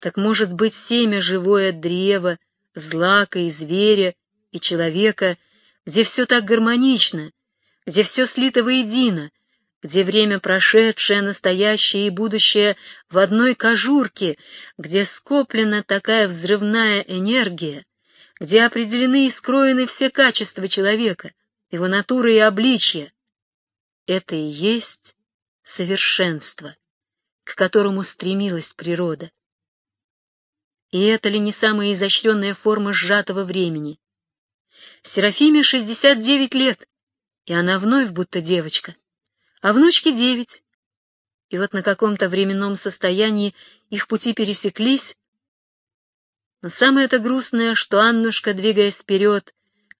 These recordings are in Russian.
Так может быть, семя живое древа, злака и зверя, и человека, где все так гармонично, где все слито воедино, где время прошедшее, настоящее и будущее в одной кожурке, где скоплена такая взрывная энергия, где определены и скроены все качества человека, его натура и обличье. Это и есть совершенство, к которому стремилась природа. И это ли не самая изощренная форма сжатого времени? Серафиме 69 лет, и она вновь будто девочка, а внучке девять. И вот на каком-то временном состоянии их пути пересеклись, но самое это грустное, что Аннушка, двигаясь вперед,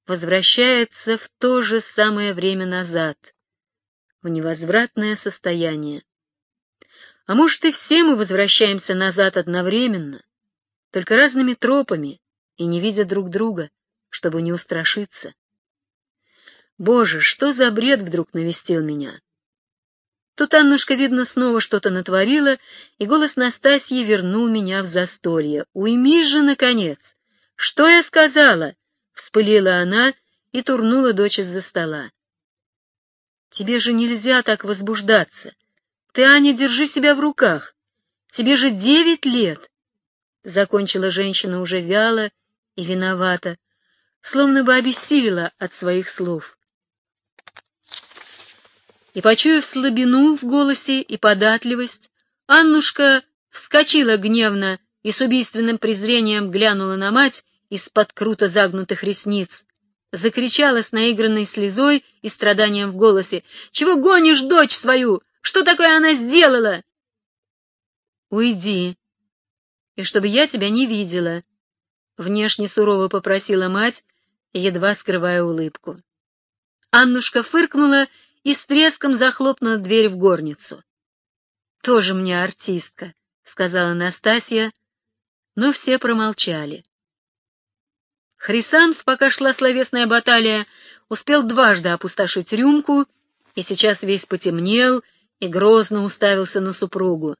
возвращается в то же самое время назад, в невозвратное состояние. А может, и все мы возвращаемся назад одновременно, только разными тропами и не видя друг друга, чтобы не устрашиться. Боже, что за бред вдруг навестил меня? Тут Аннушка, видно, снова что-то натворила, и голос Настасьи вернул меня в застолье. «Уймись же, наконец! Что я сказала?» — вспылила она и турнула дочь из-за стола. «Тебе же нельзя так возбуждаться. Ты, Аня, держи себя в руках. Тебе же девять лет!» Закончила женщина уже вяло и виновата, словно бы обессилила от своих слов и, почуяв слабину в голосе и податливость, Аннушка вскочила гневно и с убийственным презрением глянула на мать из-под круто загнутых ресниц, закричала с наигранной слезой и страданием в голосе. «Чего гонишь дочь свою? Что такое она сделала?» «Уйди, и чтобы я тебя не видела», — внешне сурово попросила мать, едва скрывая улыбку. Аннушка фыркнула и с треском захлопнула дверь в горницу. «Тоже мне артистка», — сказала Настасья, но все промолчали. Хрисанф, пока шла словесная баталия, успел дважды опустошить рюмку и сейчас весь потемнел и грозно уставился на супругу.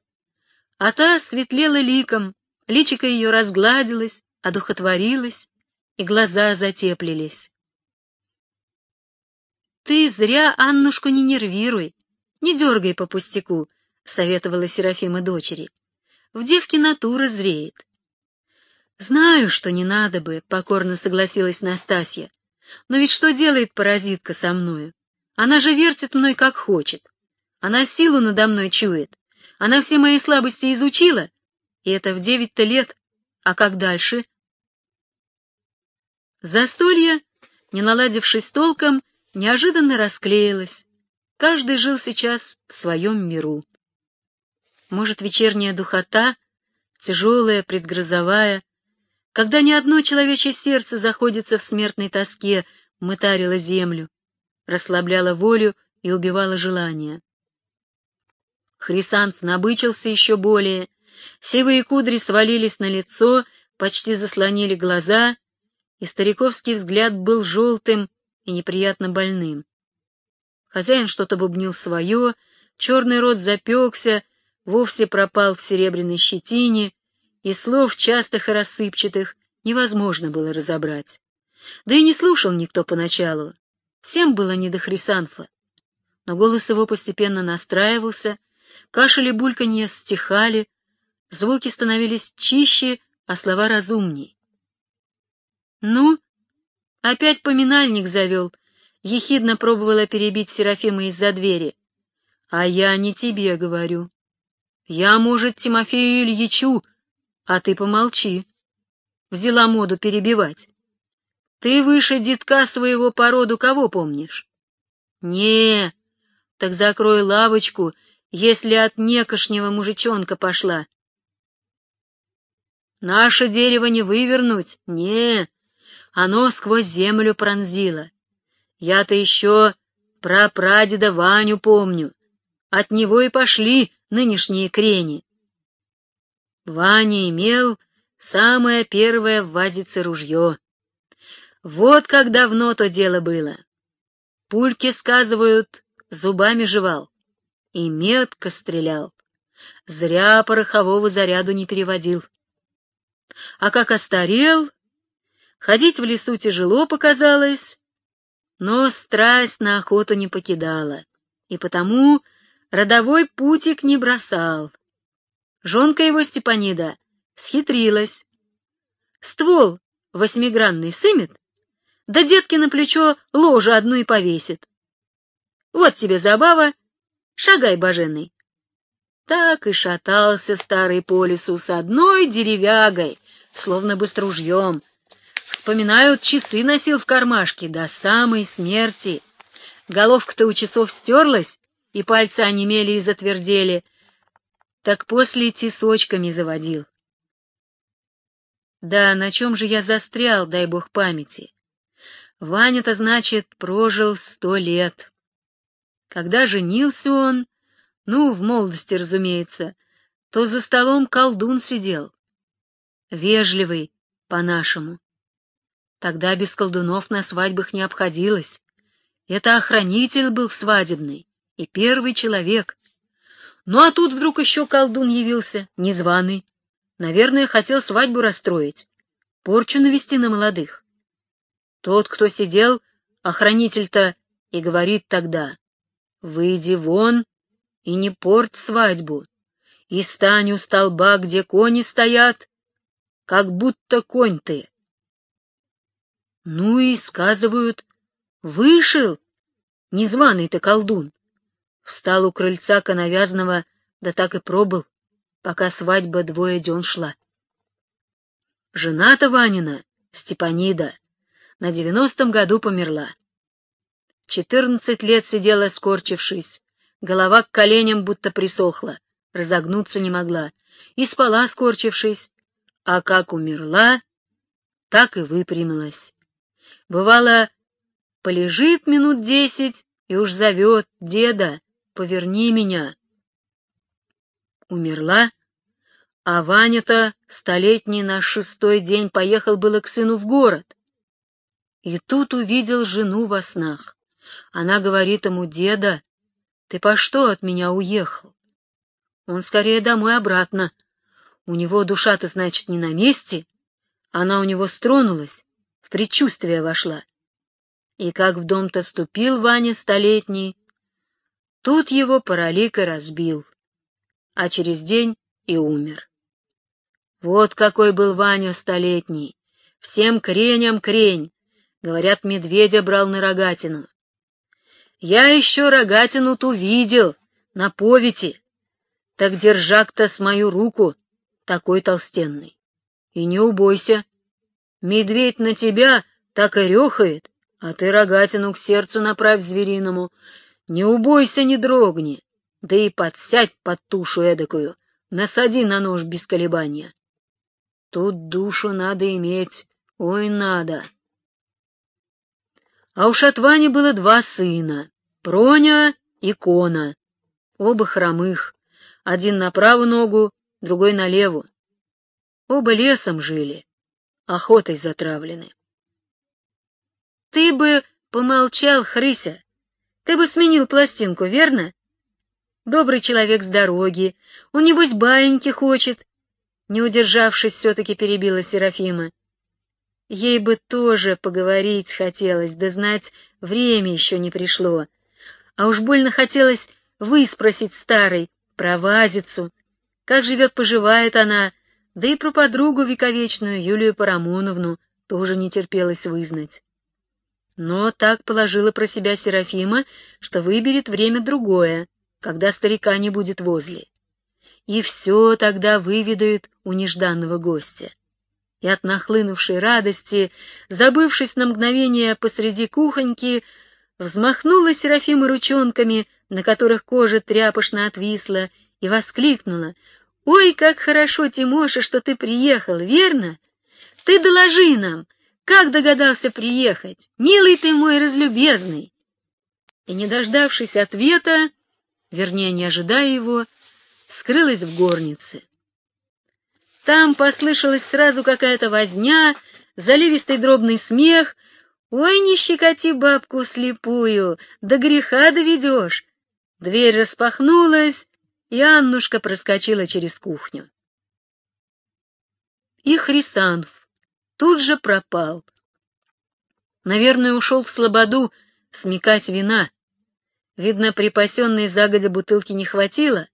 А та светлела ликом, личико ее разгладилось, одухотворилось, и глаза затеплились. «Ты зря Аннушку не нервируй, не дергай по пустяку», — советовала Серафима дочери. «В девке натура зреет». «Знаю, что не надо бы», — покорно согласилась Настасья. «Но ведь что делает паразитка со мною? Она же вертит мной как хочет. Она силу надо мной чует. Она все мои слабости изучила, и это в девять-то лет. А как дальше?» Застолье, не наладившись толком, неожиданно расклеилась. Каждый жил сейчас в своем миру. Может, вечерняя духота, тяжелая, предгрозовая, когда ни одно человечье сердце заходится в смертной тоске, мытарила землю, расслабляла волю и убивала желание. Хрисанф набычился еще более, сивые кудри свалились на лицо, почти заслонили глаза, и стариковский взгляд был желтым, и неприятно больным. Хозяин что-то бубнил свое, черный рот запекся, вовсе пропал в серебряной щетине, и слов частых и рассыпчатых невозможно было разобрать. Да и не слушал никто поначалу. Всем было не до Хрисанфа. Но голос его постепенно настраивался, кашель и бульканье стихали, звуки становились чище, а слова разумней. «Ну, Опять поминальник завел. Ехидно пробовала перебить Серафима из-за двери. А я не тебе говорю. Я, может, Тимофею Ильичу, а ты помолчи. Взяла моду перебивать. Ты выше детка своего породу кого помнишь? Не, так закрой лавочку, если от некошнего мужичонка пошла. Наше дерево не вывернуть, не, оно сквозь землю пронзило. Я-то еще про прадеда Ваню помню. От него и пошли нынешние крени. Ваня имел самое первое в вазице ружье. Вот как давно то дело было. Пульки, сказывают, зубами жевал и метко стрелял. Зря порохового заряду не переводил. А как остарел, ходить в лесу тяжело показалось, но страсть на охоту не покидала, и потому родовой путик не бросал. Жонка его Степанида схитрилась. Ствол восьмигранный сымет, да детки на плечо ложу одну и повесит. Вот тебе забава, шагай, боженый. Так и шатался старый по лесу с одной деревягой, словно бы с ружьем. Вспоминают, часы носил в кармашке до самой смерти. Головка-то у часов стерлась, и пальцы онемели и затвердели, так после тисочками заводил. Да на чем же я застрял, дай бог памяти? Ваня-то, значит, прожил сто лет. Когда женился он, ну, в молодости, разумеется, то за столом колдун сидел. Вежливый, по-нашему. Тогда без колдунов на свадьбах не обходилось. Это охранитель был свадебный и первый человек. Ну а тут вдруг еще колдун явился, незваный. Наверное, хотел свадьбу расстроить, порчу навести на молодых. Тот, кто сидел, охранитель-то, и говорит тогда, «Выйди вон и не порть свадьбу, и стань у столба, где кони стоят, как будто конь ты». Ну и, сказывают, вышел незваный-то колдун. Встал у крыльца коновязного, да так и пробыл, пока свадьба двое дён шла. Жена-то Ванина, Степанида, на девяностом году померла. Четырнадцать лет сидела, скорчившись, голова к коленям будто присохла, разогнуться не могла, и спала, скорчившись, а как умерла, так и выпрямилась. Бывало, полежит минут десять и уж зовет деда, поверни меня. Умерла, а Ваня-то столетний на шестой день поехал было к сыну в город. И тут увидел жену во снах. Она говорит ему, деда, ты по что от меня уехал? Он скорее домой обратно. У него душа-то, значит, не на месте. Она у него стронулась, в предчувствие вошла. И как в дом-то ступил Ваня столетний, тут его паралика разбил, а через день и умер. Вот какой был Ваня столетний, всем креням крень, Говорят, медведя брал на рогатину. Я еще рогатину-ту видел, на повете. Так держак-то с мою руку, такой толстенный. И не убойся. Медведь на тебя так и рехает, а ты рогатину к сердцу направь звериному. Не убойся, не дрогни, да и подсядь под тушу эдакую, насади на нож без колебания. Тут душу надо иметь, ой, надо. А у Шатвани было два сына — Проня и Кона, оба хромых, один на правую ногу, другой на левую. Оба лесом жили, охотой затравлены. Ты бы помолчал, Хрыся, ты бы сменил пластинку, верно? Добрый человек с дороги, он, небось, баиньки хочет. Не удержавшись, все-таки перебила Серафима. Ей бы тоже поговорить хотелось, да знать, время еще не пришло. А уж больно хотелось выспросить старой про Вазицу, как живет-поживает она, да и про подругу вековечную Юлию Парамоновну тоже не терпелось вызнать. Но так положила про себя Серафима, что выберет время другое, когда старика не будет возле. И все тогда выведают у нежданного гостя и от нахлынувшей радости, забывшись на мгновение посреди кухоньки, взмахнула Серафима ручонками, на которых кожа тряпошно отвисла, и воскликнула. «Ой, как хорошо, Тимоша, что ты приехал, верно? Ты доложи нам, как догадался приехать, милый ты мой разлюбезный!» И, не дождавшись ответа, вернее, не ожидая его, скрылась в горнице. Там послышалась сразу какая-то возня, заливистый дробный смех. «Ой, не щекоти бабку слепую, до греха доведешь!» Дверь распахнулась, и Аннушка проскочила через кухню. И Хрисанф тут же пропал. Наверное, ушел в слободу смекать вина. Видно, припасенной загодя бутылки не хватило.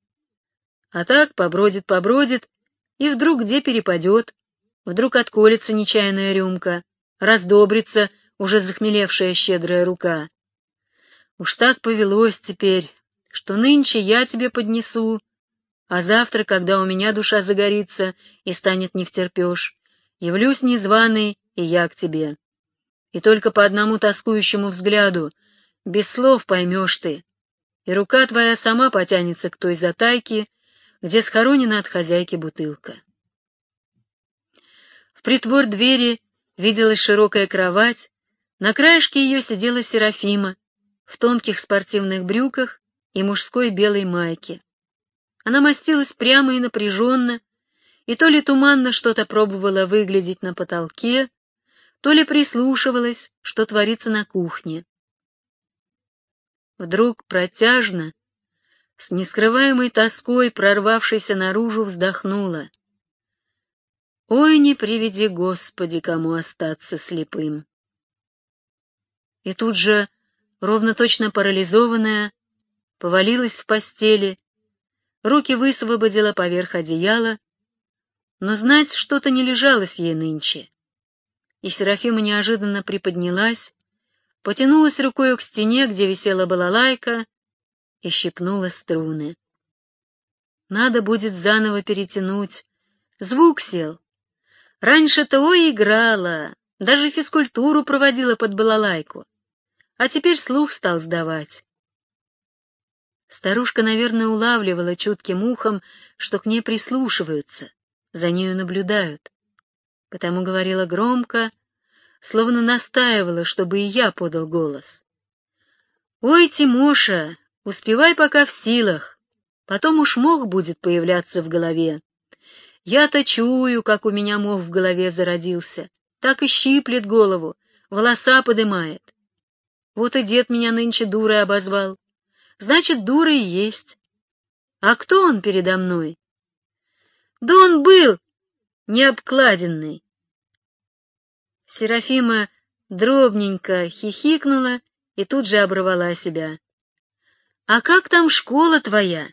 А так побродит-побродит, и вдруг где перепадет, вдруг отколется нечаянная рюмка, раздобрится уже захмелевшая щедрая рука. Уж так повелось теперь, что нынче я тебе поднесу, а завтра, когда у меня душа загорится и станет не втерпешь, явлюсь незваный и я к тебе. И только по одному тоскующему взгляду, без слов поймешь ты, и рука твоя сама потянется к той затайке, где схоронена от хозяйки бутылка. В притвор двери виделась широкая кровать, на краешке ее сидела Серафима в тонких спортивных брюках и мужской белой майке. Она мастилась прямо и напряженно, и то ли туманно что-то пробовала выглядеть на потолке, то ли прислушивалась, что творится на кухне. Вдруг протяжно, с нескрываемой тоской, прорвавшейся наружу, вздохнула. «Ой, не приведи, Господи, кому остаться слепым!» И тут же, ровно точно парализованная, повалилась в постели, руки высвободила поверх одеяла, но знать что-то не лежалось ей нынче. И Серафима неожиданно приподнялась, потянулась рукой к стене, где висела балалайка, и щипнула струны. Надо будет заново перетянуть. Звук сел. Раньше-то ой играла, даже физкультуру проводила под балалайку а теперь слух стал сдавать. Старушка, наверное, улавливала чутким ухом, что к ней прислушиваются, за нею наблюдают. Потому говорила громко, словно настаивала, чтобы и я подал голос. «Ой, Тимоша, успевай пока в силах, потом уж мох будет появляться в голове. Я-то чую, как у меня мох в голове зародился, так и щиплет голову, волоса подымает. Вот и дед меня нынче дурой обозвал. Значит, дура есть. А кто он передо мной? Да он был необкладенный. Серафима дробненько хихикнула и тут же оборвала себя. «А как там школа твоя?»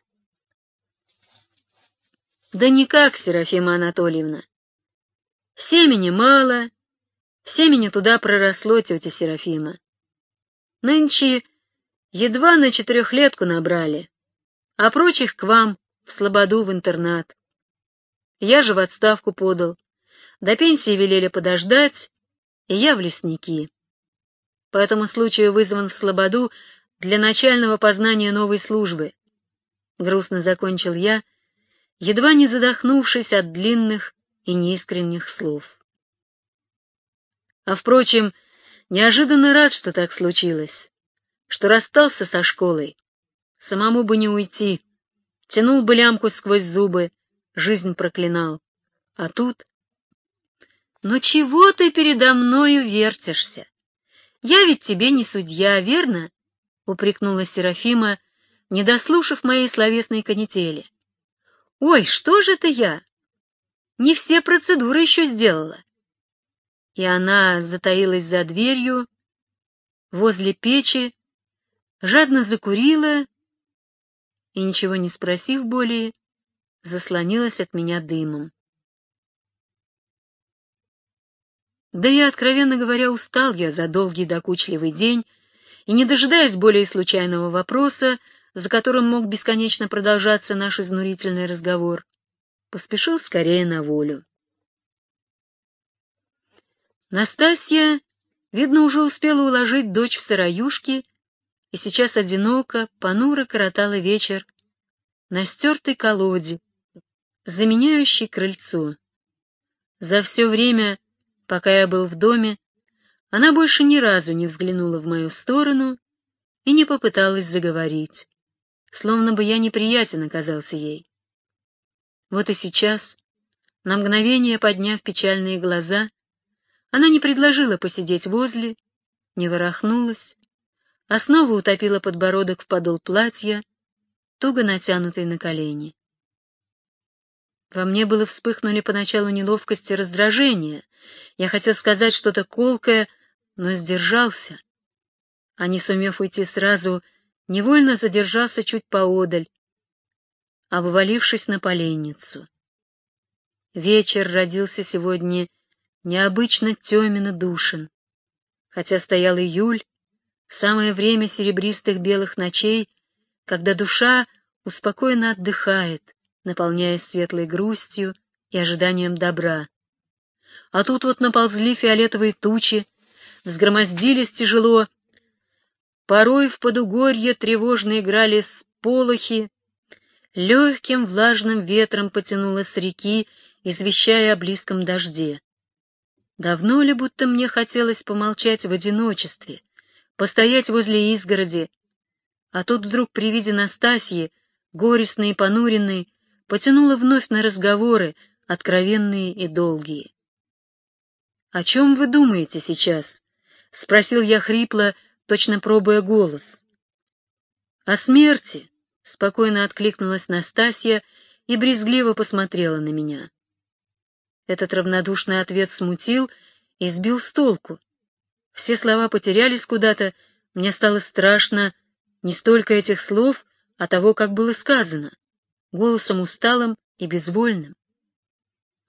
«Да никак, Серафима Анатольевна. Семени мало, семени туда проросло, тетя Серафима. Нынче едва на четырехлетку набрали, а прочих к вам, в Слободу, в интернат. Я же в отставку подал. До пенсии велели подождать, и я в лесники. По этому случаю вызван в Слободу для начального познания новой службы. Грустно закончил я, едва не задохнувшись от длинных и неискренних слов. А, впрочем, Неожиданно рад, что так случилось, что расстался со школой. Самому бы не уйти. Тянул бы лямку сквозь зубы, жизнь проклинал. А тут... «Ну чего ты передо мною вертишься? Я ведь тебе не судья, верно?» — упрекнула Серафима, не дослушав моей словесной канители. «Ой, что же это я? Не все процедуры еще сделала и она затаилась за дверью, возле печи, жадно закурила и, ничего не спросив более, заслонилась от меня дымом. Да и, откровенно говоря, устал я за долгий докучливый день, и, не дожидаясь более случайного вопроса, за которым мог бесконечно продолжаться наш изнурительный разговор, поспешил скорее на волю. Настасья, видно, уже успела уложить дочь в сыроюшки и сейчас одиноко, понуро коротала вечер на стертой колоде, заменяющей крыльцо. За все время, пока я был в доме, она больше ни разу не взглянула в мою сторону и не попыталась заговорить, словно бы я неприятен оказался ей. Вот и сейчас, на мгновение подняв печальные глаза, она не предложила посидеть возле, не ворохнулась, а снова утопила подбородок в подол платья, туго натянутый на колени. Во мне было вспыхнули поначалу неловкость и раздражение. Я хотел сказать что-то колкое, но сдержался. А не сумев уйти сразу, невольно задержался чуть поодаль, обвалившись на поленницу. Вечер родился сегодня необычно темен и душен. Хотя стоял июль, самое время серебристых белых ночей, когда душа успокоенно отдыхает, наполняясь светлой грустью и ожиданием добра. А тут вот наползли фиолетовые тучи, взгромоздились тяжело, порой в подугорье тревожно играли сполохи, легким влажным ветром потянуло с реки, извещая о близком дожде. Давно ли будто мне хотелось помолчать в одиночестве, постоять возле изгороди, а тут вдруг при виде Настасьи, горестной и понуренной, потянуло вновь на разговоры, откровенные и долгие. — О чем вы думаете сейчас? — спросил я хрипло, точно пробуя голос. — О смерти, — спокойно откликнулась Настасья и брезгливо посмотрела на меня. Этот равнодушный ответ смутил и сбил с толку. Все слова потерялись куда-то, мне стало страшно не столько этих слов, а того, как было сказано голосом усталым и безвольным.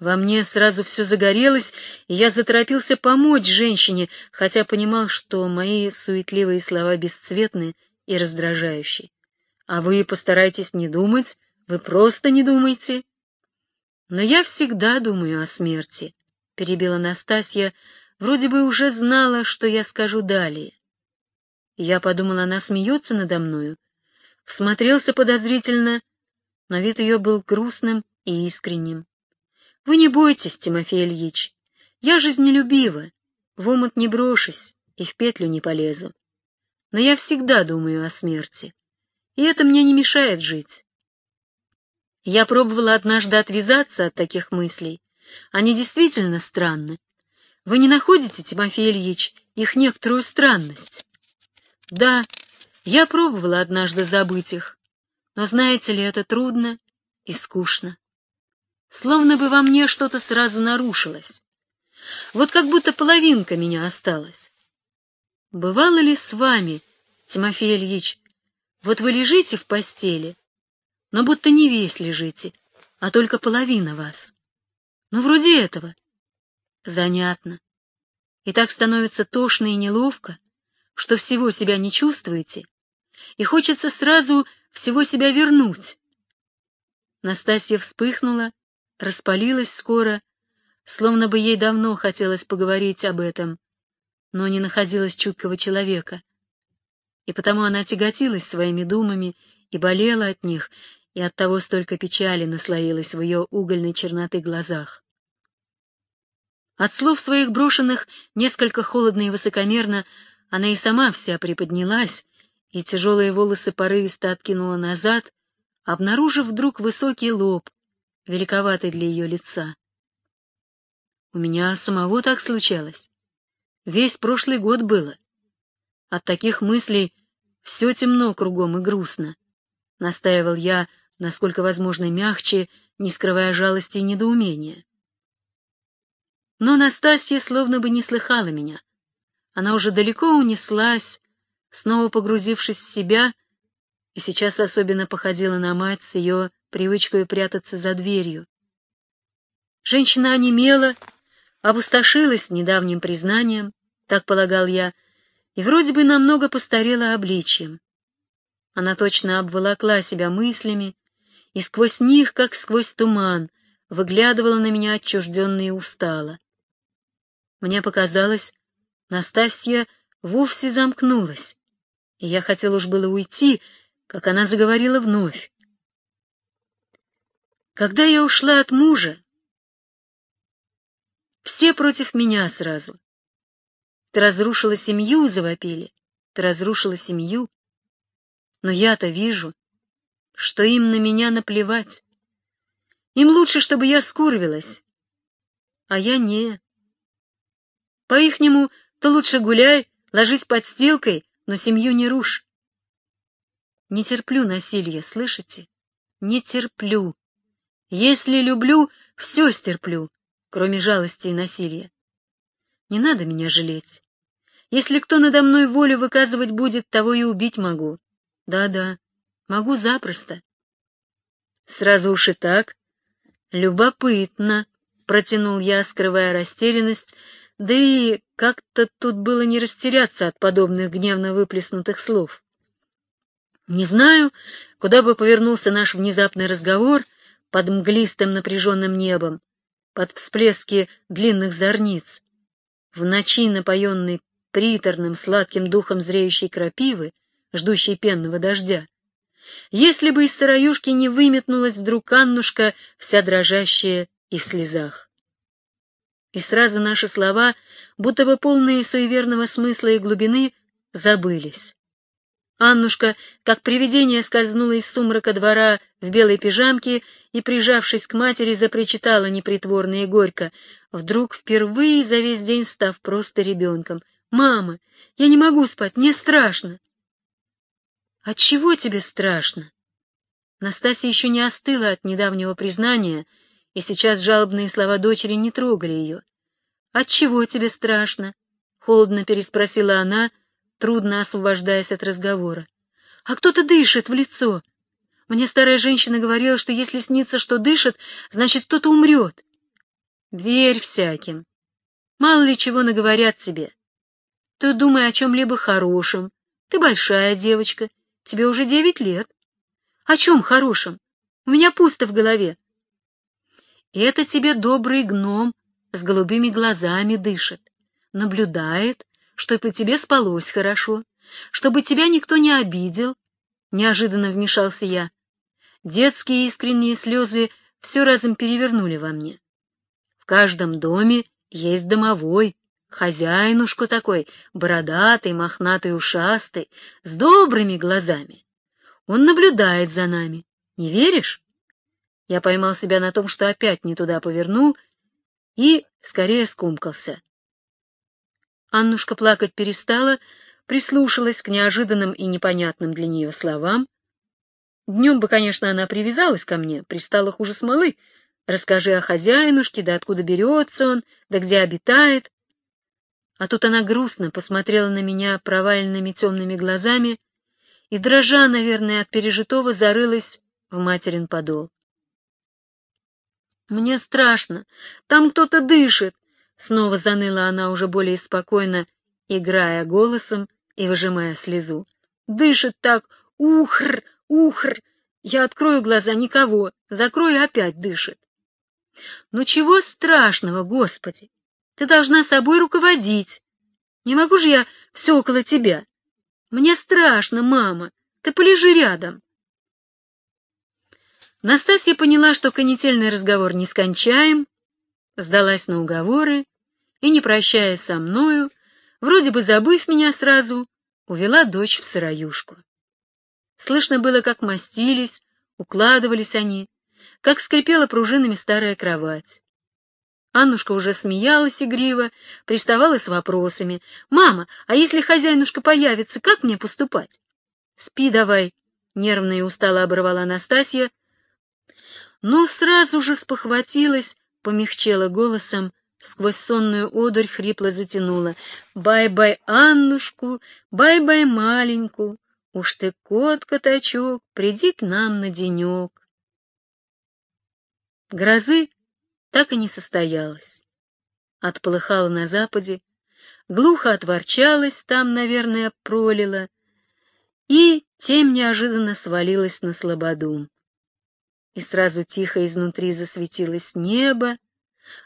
Во мне сразу все загорелось, и я заторопился помочь женщине, хотя понимал, что мои суетливые слова бесцветны и раздражающие. А вы постарайтесь не думать, вы просто не думайте. Но я всегда думаю о смерти, — перебила Настасья, вроде бы уже знала, что я скажу далее. Я подумал, она смеется надо мною, всмотрелся подозрительно — но вид ее был грустным и искренним. — Вы не бойтесь, Тимофей Ильич, я жизнелюбива, в омут не брошусь и в петлю не полезу. Но я всегда думаю о смерти, и это мне не мешает жить. Я пробовала однажды отвязаться от таких мыслей. Они действительно странны. Вы не находите, Тимофей Ильич, их некоторую странность? Да, я пробовала однажды забыть их, но знаете ли, это трудно и скучно. Словно бы во мне что-то сразу нарушилось. Вот как будто половинка меня осталась. Бывало ли с вами, Тимофей Ильич, вот вы лежите в постели, но будто не весь лежите, а только половина вас. Ну, вроде этого. Занятно. И так становится тошно и неловко, что всего себя не чувствуете, и хочется сразу всего себя вернуть. Настасья вспыхнула, распалилась скоро, словно бы ей давно хотелось поговорить об этом, но не находилось чуткого человека. И потому она тяготилась своими думами и болела от них, и оттого столько печали наслоилось в ее угольной черноты глазах. От слов своих брошенных несколько холодно и высокомерно она и сама вся приподнялась, и тяжелые волосы порывисто откинула назад, обнаружив вдруг высокий лоб, великоватый для ее лица. У меня самого так случалось. Весь прошлый год было. От таких мыслей все темно кругом и грустно. Настаивал я, насколько возможно, мягче, не скрывая жалости и недоумения. Но Настасья словно бы не слыхала меня. Она уже далеко унеслась, снова погрузившись в себя, и сейчас особенно походила на мать с ее привычкой прятаться за дверью. Женщина онемела, опустошилась недавним признанием, так полагал я, и вроде бы намного постарела обличием. Она точно обволокла себя мыслями, и сквозь них, как сквозь туман, выглядывала на меня отчужденно и устала. Мне показалось, Настасья вовсе замкнулась, и я хотел уж было уйти, как она заговорила вновь. Когда я ушла от мужа, все против меня сразу. Ты разрушила семью, завопили, ты разрушила семью. Но я-то вижу, что им на меня наплевать. Им лучше, чтобы я скурвилась, а я не. По-ихнему, то лучше гуляй, ложись под стилкой, но семью не рушь. Не терплю насилия, слышите? Не терплю. Если люблю, все стерплю, кроме жалости и насилия. Не надо меня жалеть. Если кто надо мной волю выказывать будет, того и убить могу. Да-да, могу запросто. Сразу уж и так. Любопытно, протянул я, скрывая растерянность, да и как-то тут было не растеряться от подобных гневно выплеснутых слов. Не знаю, куда бы повернулся наш внезапный разговор под мглистым напряженным небом, под всплески длинных зорниц. В ночи, напоенной приторным сладким духом зреющей крапивы, ждущей пенного дождя, если бы из сыроюшки не выметнулась вдруг Аннушка, вся дрожащая и в слезах. И сразу наши слова, будто бы полные суеверного смысла и глубины, забылись. Аннушка, как привидение, скользнула из сумрака двора в белой пижамке и, прижавшись к матери, запричитала непритворно и горько, вдруг впервые за весь день став просто ребенком. «Мама, я не могу спать, мне страшно!» «От чего тебе страшно?» Настасья еще не остыла от недавнего признания, и сейчас жалобные слова дочери не трогали ее. «От чего тебе страшно?» — холодно переспросила она, трудно освобождаясь от разговора. «А кто-то дышит в лицо. Мне старая женщина говорила, что если снится, что дышит, значит, кто-то умрет. Верь всяким. Мало ли чего наговорят тебе. Ты думай о чем-либо хорошем. Ты большая девочка, Тебе уже девять лет. О чем хорошем? У меня пусто в голове. Это тебе добрый гном с голубыми глазами дышит, наблюдает, чтобы тебе спалось хорошо, чтобы тебя никто не обидел. Неожиданно вмешался я. Детские искренние слезы все разом перевернули во мне. В каждом доме есть домовой, Хозяинушку такой, бородатый, мохнатый, ушастый, с добрыми глазами. Он наблюдает за нами. Не веришь? Я поймал себя на том, что опять не туда повернул и скорее скумкался. Аннушка плакать перестала, прислушалась к неожиданным и непонятным для нее словам. Днем бы, конечно, она привязалась ко мне, пристала хуже смолы. Расскажи о хозяинушке, да откуда берется он, да где обитает. А тут она грустно посмотрела на меня проваленными темными глазами и, дрожа, наверное, от пережитого, зарылась в материн подол. «Мне страшно, там кто-то дышит!» Снова заныла она уже более спокойно, играя голосом и выжимая слезу. «Дышит так! Ухр! Ухр! Я открою глаза, никого, закрою, опять дышит!» «Ну чего страшного, Господи! Ты должна собой руководить. Не могу же я все около тебя. Мне страшно, мама. Ты полежи рядом. Настасья поняла, что конетельный разговор не скончаем, сдалась на уговоры и, не прощаясь со мною, вроде бы забыв меня сразу, увела дочь в сыроюшку. Слышно было, как мастились, укладывались они, как скрипела пружинами старая кровать. Аннушка уже смеялась игриво, приставала с вопросами. «Мама, а если хозяинушка появится, как мне поступать?» «Спи давай», — нервно и устало оборвала Анастасия. Но сразу же спохватилась, помягчела голосом, сквозь сонную одурь хрипло затянула. «Бай-бай, Аннушку, бай-бай, маленьку, уж ты кот-коточок, приди к нам на денек». Грозы так и не состоялось. Отполыхала на западе, глухо отворчалась, там, наверное, пролила, и тем неожиданно свалилась на слободу. И сразу тихо изнутри засветилось небо,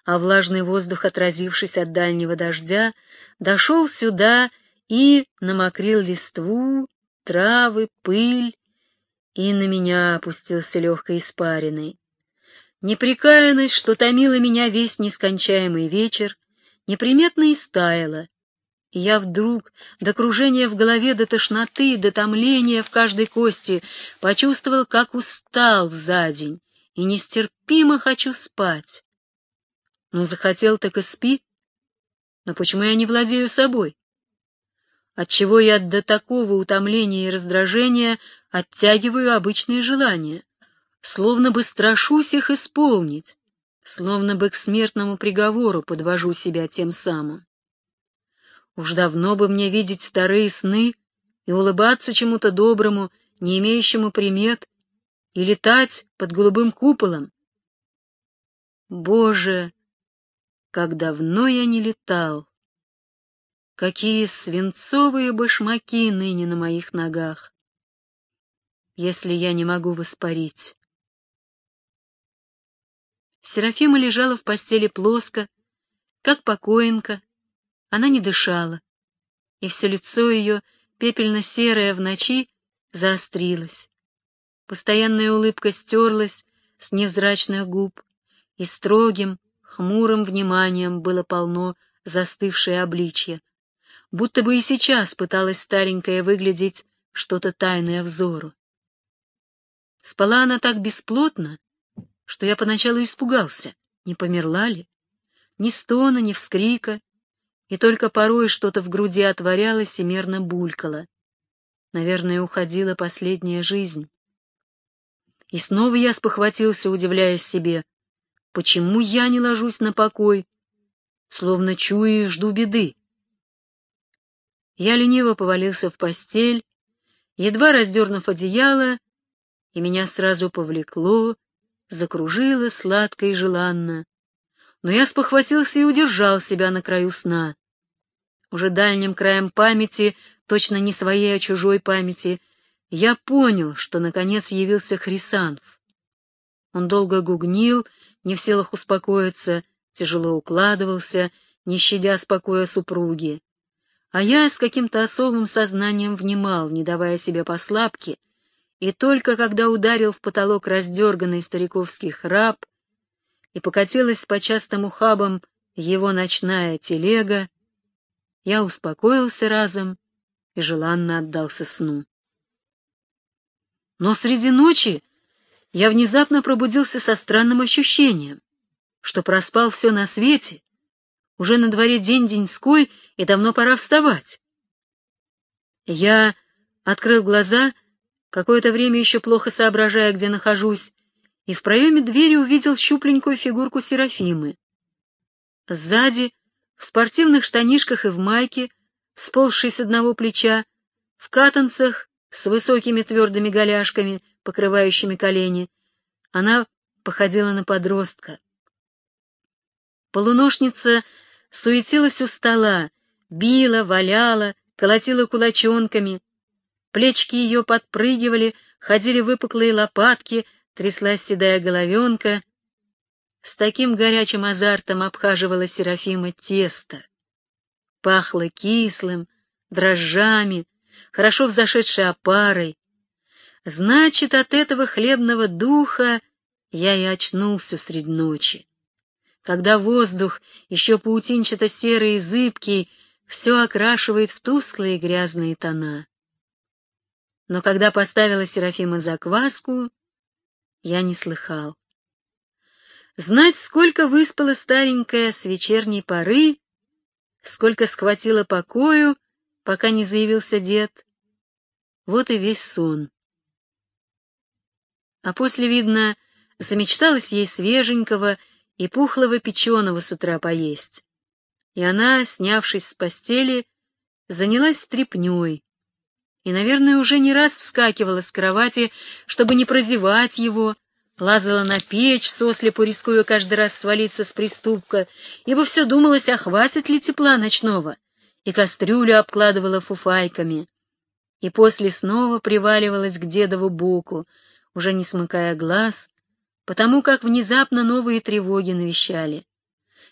а влажный воздух, отразившись от дальнего дождя, дошел сюда и намокрил листву, травы, пыль, и на меня опустился легкой испариной. Неприкаянность, что томила меня весь нескончаемый вечер, неприметно истаяла, и я вдруг, до кружения в голове, до тошноты, до томления в каждой кости, почувствовал, как устал за день и нестерпимо хочу спать. Ну, захотел, так и спи. Но почему я не владею собой? Отчего я до такого утомления и раздражения оттягиваю обычные желания? словно бы страшусь их исполнить, словно бы к смертному приговору подвожу себя тем самым. Уж давно бы мне видеть вторые сны и улыбаться чему-то доброму, не имеющему примет, и летать под голубым куполом. Боже, как давно я не летал! Какие свинцовые башмаки ныне на моих ногах, если я не могу воспарить. Серафима лежала в постели плоско, как покоинка. Она не дышала, и все лицо ее, пепельно-серое в ночи, заострилось. Постоянная улыбка стерлась с невзрачных губ, и строгим, хмурым вниманием было полно застывшее обличье, будто бы и сейчас пыталась старенькая выглядеть что-то тайное взору. Спала она так бесплотно, что я поначалу испугался, не померла ли. Ни стона, ни вскрика, и только порой что-то в груди отворялось и мерно булькало. Наверное, уходила последняя жизнь. И снова я спохватился, удивляясь себе, почему я не ложусь на покой, словно чую и жду беды. Я лениво повалился в постель, едва раздернув одеяло, и меня сразу повлекло, закружило сладко и желанно. Но я спохватился и удержал себя на краю сна. Уже дальним краем памяти, точно не своей, а чужой памяти, я понял, что наконец явился Хрисанф. Он долго гугнил, не в силах успокоиться, тяжело укладывался, не щадя спокоя супруги. А я с каким-то особым сознанием внимал, не давая себе послабки, и только когда ударил в потолок раздерганный стариковский храп и покатилась по частым ухабам его ночная телега, я успокоился разом и желанно отдался сну. Но среди ночи я внезапно пробудился со странным ощущением, что проспал все на свете, уже на дворе день деньской, и давно пора вставать. Я открыл глаза, какое-то время еще плохо соображая, где нахожусь, и в проеме двери увидел щупленькую фигурку Серафимы. Сзади, в спортивных штанишках и в майке, сползшей с одного плеча, в катанцах с высокими твердыми голяшками, покрывающими колени, она походила на подростка. Полуношница суетилась у стола, била, валяла, колотила кулачонками. Плечки ее подпрыгивали, ходили выпуклые лопатки, тряслась седая головенка. С таким горячим азартом обхаживала Серафима тесто. Пахло кислым, дрожжами, хорошо взошедшей опарой. Значит, от этого хлебного духа я и очнулся средь ночи когда воздух, еще паутинчато-серый и зыбкий, все окрашивает в тусклые грязные тона. Но когда поставила Серафима закваску, я не слыхал. Знать, сколько выспала старенькая с вечерней поры, сколько схватила покою, пока не заявился дед. Вот и весь сон. А после, видно, замечталась ей свеженького и пухлого печеного с утра поесть. И она, снявшись с постели, занялась стряпнёй. И, наверное, уже не раз вскакивала с кровати, чтобы не прозевать его, лазала на печь, сослепу рискуя каждый раз свалиться с приступка, ибо все думалось, а хватит ли тепла ночного, и кастрюлю обкладывала фуфайками. И после снова приваливалась к дедову боку, уже не смыкая глаз, потому как внезапно новые тревоги навещали.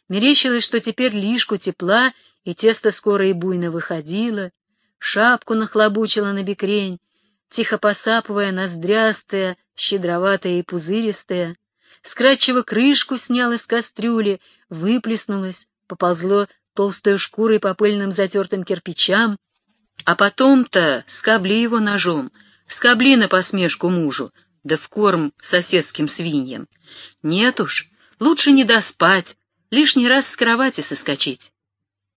Мерещилось, что теперь лишку тепла, и тесто скоро и буйно выходило, шапку нахлобучила на бекрень, тихо посапывая ноздрястая, щедроватая и пузыристая, скрадчиво крышку снял из кастрюли, выплеснулась, поползло толстой шкурой по пыльным затертым кирпичам, а потом-то скобли его ножом, скобли на посмешку мужу, да в корм соседским свиньям. Нет уж, лучше не доспать, лишний раз с кровати соскочить.